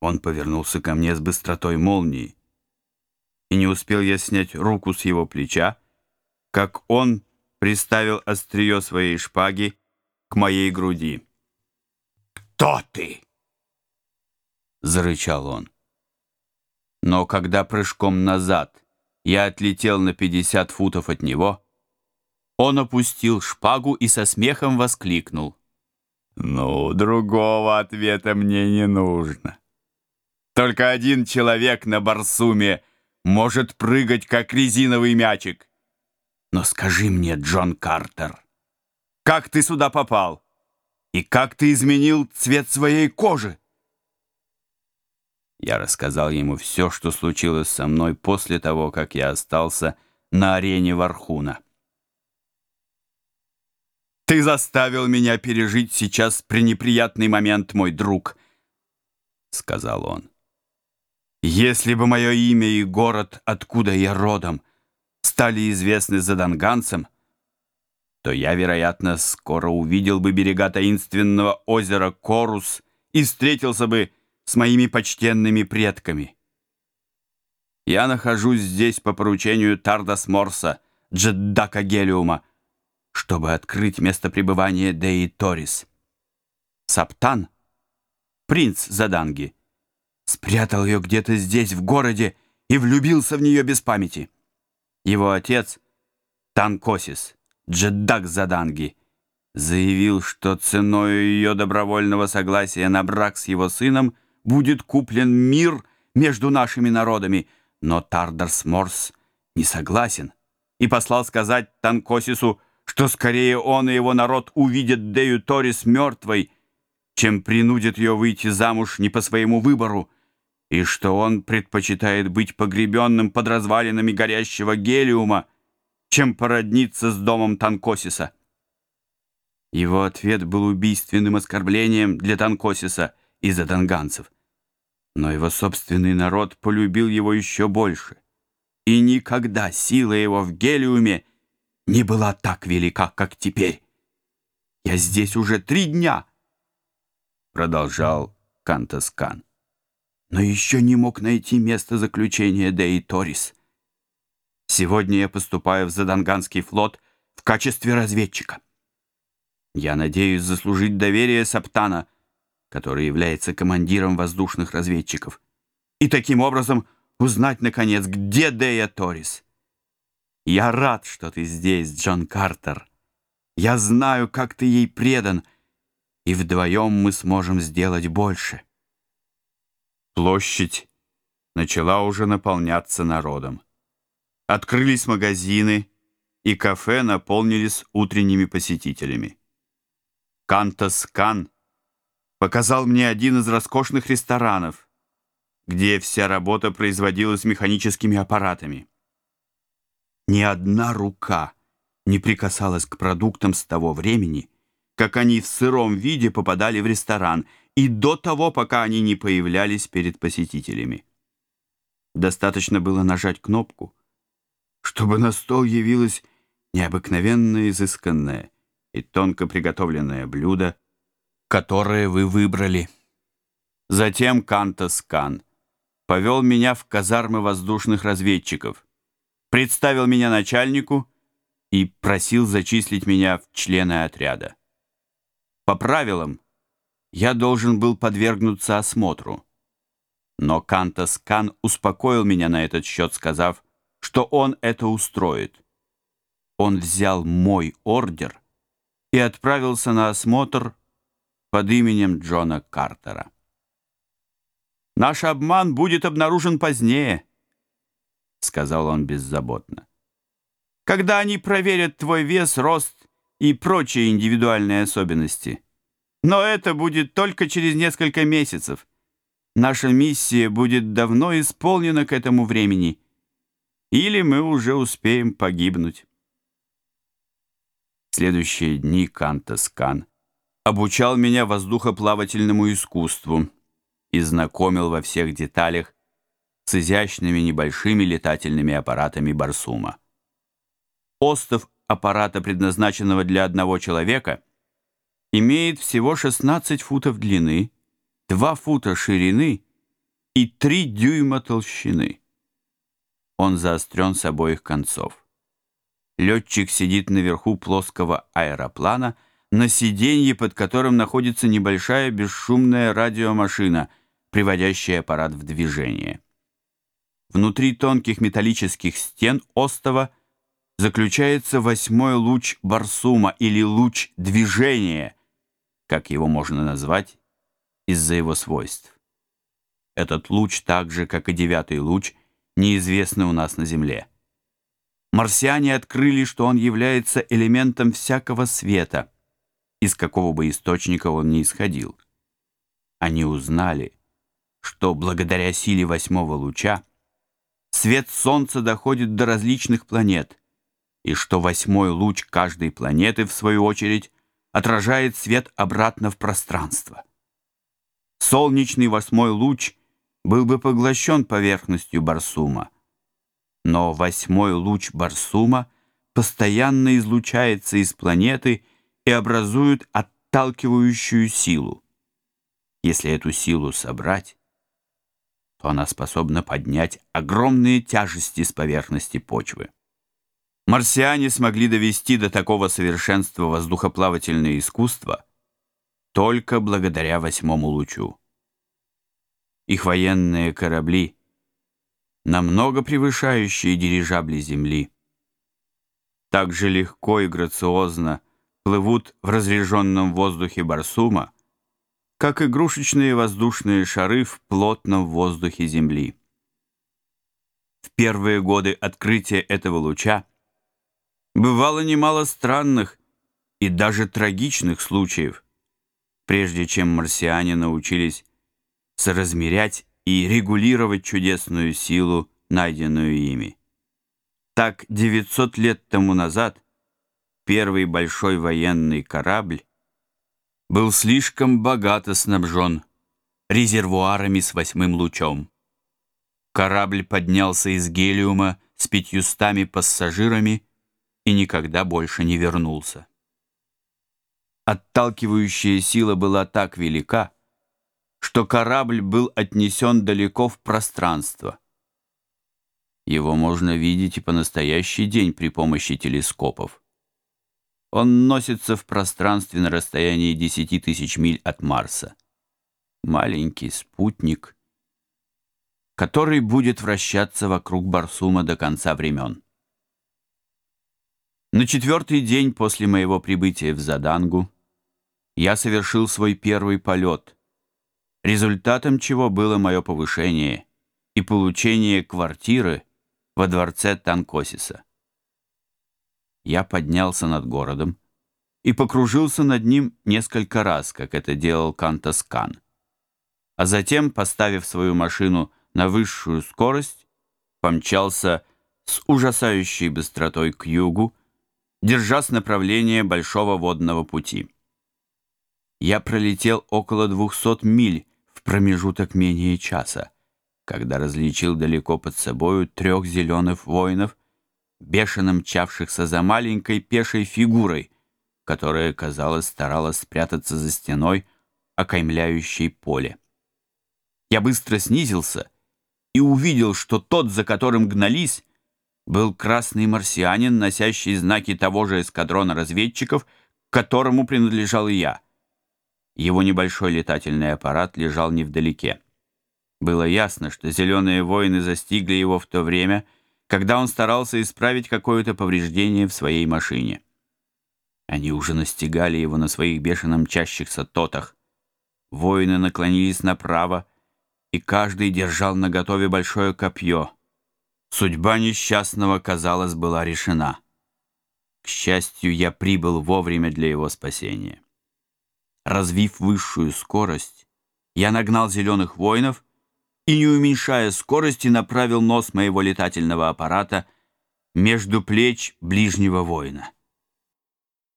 Он повернулся ко мне с быстротой молнии, и не успел я снять руку с его плеча, как он приставил острие своей шпаги к моей груди. «Кто ты?» — зарычал он. Но когда прыжком назад я отлетел на 50 футов от него, он опустил шпагу и со смехом воскликнул. Только один человек на Барсуме может прыгать, как резиновый мячик. Но скажи мне, Джон Картер, как ты сюда попал? И как ты изменил цвет своей кожи? Я рассказал ему все, что случилось со мной после того, как я остался на арене Вархуна. «Ты заставил меня пережить сейчас пренеприятный момент, мой друг», — сказал он. «Если бы мое имя и город, откуда я родом, стали известны заданганцам, то я, вероятно, скоро увидел бы берега таинственного озера Корус и встретился бы с моими почтенными предками. Я нахожусь здесь по поручению Тардас Морса, Джеддака Гелиума, чтобы открыть место пребывания Деи Торис. Саптан, принц Заданги, спрятал ее где-то здесь, в городе, и влюбился в нее без памяти. Его отец, Танкосис, джеддак Заданги, заявил, что ценой ее добровольного согласия на брак с его сыном будет куплен мир между нашими народами, но Тардарс Морс не согласен и послал сказать Танкосису, что скорее он и его народ увидят Дею Торис мертвой, чем принудит ее выйти замуж не по своему выбору. и что он предпочитает быть погребенным под развалинами горящего гелиума, чем породниться с домом Танкосиса. Его ответ был убийственным оскорблением для Танкосиса — из-за танганцев. Но его собственный народ полюбил его еще больше. И никогда сила его в Гелиуме не была так велика, как теперь. «Я здесь уже три дня», — продолжал Кантаскан. но еще не мог найти место заключения Деи Торис. Сегодня я поступаю в Заданганский флот в качестве разведчика. Я надеюсь заслужить доверие Саптана, который является командиром воздушных разведчиков, и таким образом узнать, наконец, где Дея Торис. Я рад, что ты здесь, Джон Картер. Я знаю, как ты ей предан, и вдвоем мы сможем сделать больше». Площадь начала уже наполняться народом. Открылись магазины, и кафе наполнились утренними посетителями. Кантас Кан показал мне один из роскошных ресторанов, где вся работа производилась механическими аппаратами. Ни одна рука не прикасалась к продуктам с того времени, как они в сыром виде попадали в ресторан – и до того, пока они не появлялись перед посетителями. Достаточно было нажать кнопку, чтобы на стол явилось необыкновенно изысканное и тонко приготовленное блюдо, которое вы выбрали. Затем Кантас Кан повел меня в казармы воздушных разведчиков, представил меня начальнику и просил зачислить меня в члены отряда. По правилам, я должен был подвергнуться осмотру. Но Кантас Кан успокоил меня на этот счет, сказав, что он это устроит. Он взял мой ордер и отправился на осмотр под именем Джона Картера. «Наш обман будет обнаружен позднее», — сказал он беззаботно. «Когда они проверят твой вес, рост и прочие индивидуальные особенности. Но это будет только через несколько месяцев. Наша миссия будет давно исполнена к этому времени. Или мы уже успеем погибнуть. Следующие дни Кантаскан обучал меня воздухоплавательному искусству и знакомил во всех деталях с изящными небольшими летательными аппаратами Барсума. Остов аппарата, предназначенного для одного человека — имеет всего 16 футов длины, 2 фута ширины и 3 дюйма толщины. Он заострен с обоих концов. Летчик сидит наверху плоского аэроплана на сиденье, под которым находится небольшая бесшумная радиомашина, приводящая аппарат в движение. Внутри тонких металлических стен остова заключается восьмой луч Барсума или луч движения — как его можно назвать, из-за его свойств. Этот луч, так же, как и девятый луч, неизвестны у нас на Земле. Марсиане открыли, что он является элементом всякого света, из какого бы источника он ни исходил. Они узнали, что благодаря силе восьмого луча свет Солнца доходит до различных планет, и что восьмой луч каждой планеты, в свою очередь, отражает свет обратно в пространство. Солнечный восьмой луч был бы поглощен поверхностью Барсума, но восьмой луч Барсума постоянно излучается из планеты и образует отталкивающую силу. Если эту силу собрать, то она способна поднять огромные тяжести с поверхности почвы. Марсиане смогли довести до такого совершенства воздухоплавательное искусство только благодаря восьмому лучу. Их военные корабли — намного превышающие дирижабли Земли. Так же легко и грациозно плывут в разреженном воздухе Барсума, как игрушечные воздушные шары в плотном воздухе Земли. В первые годы открытия этого луча Бывало немало странных и даже трагичных случаев, прежде чем марсиане научились соразмерять и регулировать чудесную силу, найденную ими. Так 900 лет тому назад первый большой военный корабль был слишком богато снабжен резервуарами с восьмым лучом. Корабль поднялся из гелиума с пятьюстами пассажирами и никогда больше не вернулся. Отталкивающая сила была так велика, что корабль был отнесен далеко в пространство. Его можно видеть и по настоящий день при помощи телескопов. Он носится в пространстве на расстоянии 10 тысяч миль от Марса. Маленький спутник, который будет вращаться вокруг Барсума до конца времен. На четвертый день после моего прибытия в Задангу я совершил свой первый полет, результатом чего было мое повышение и получение квартиры во дворце Танкосиса. Я поднялся над городом и покружился над ним несколько раз, как это делал Кантаскан. А затем, поставив свою машину на высшую скорость, помчался с ужасающей быстротой к югу, держась направление Большого водного пути. Я пролетел около 200 миль в промежуток менее часа, когда различил далеко под собою трех зеленых воинов, бешено мчавшихся за маленькой пешей фигурой, которая, казалось, старалась спрятаться за стеной, окаймляющей поле. Я быстро снизился и увидел, что тот, за которым гнались, был красный марсианин, носящий знаки того же эскадрона разведчиков, к которому принадлежал и я. Его небольшой летательный аппарат лежал невдалеке. Было ясно, что зеленые воины застигли его в то время, когда он старался исправить какое-то повреждение в своей машине. Они уже настигали его на своих бешено мчащихся тотах. Воины наклонились направо, и каждый держал наготове большое копье — Судьба несчастного, казалось, была решена. К счастью, я прибыл вовремя для его спасения. Развив высшую скорость, я нагнал зеленых воинов и, не уменьшая скорости, направил нос моего летательного аппарата между плеч ближнего воина.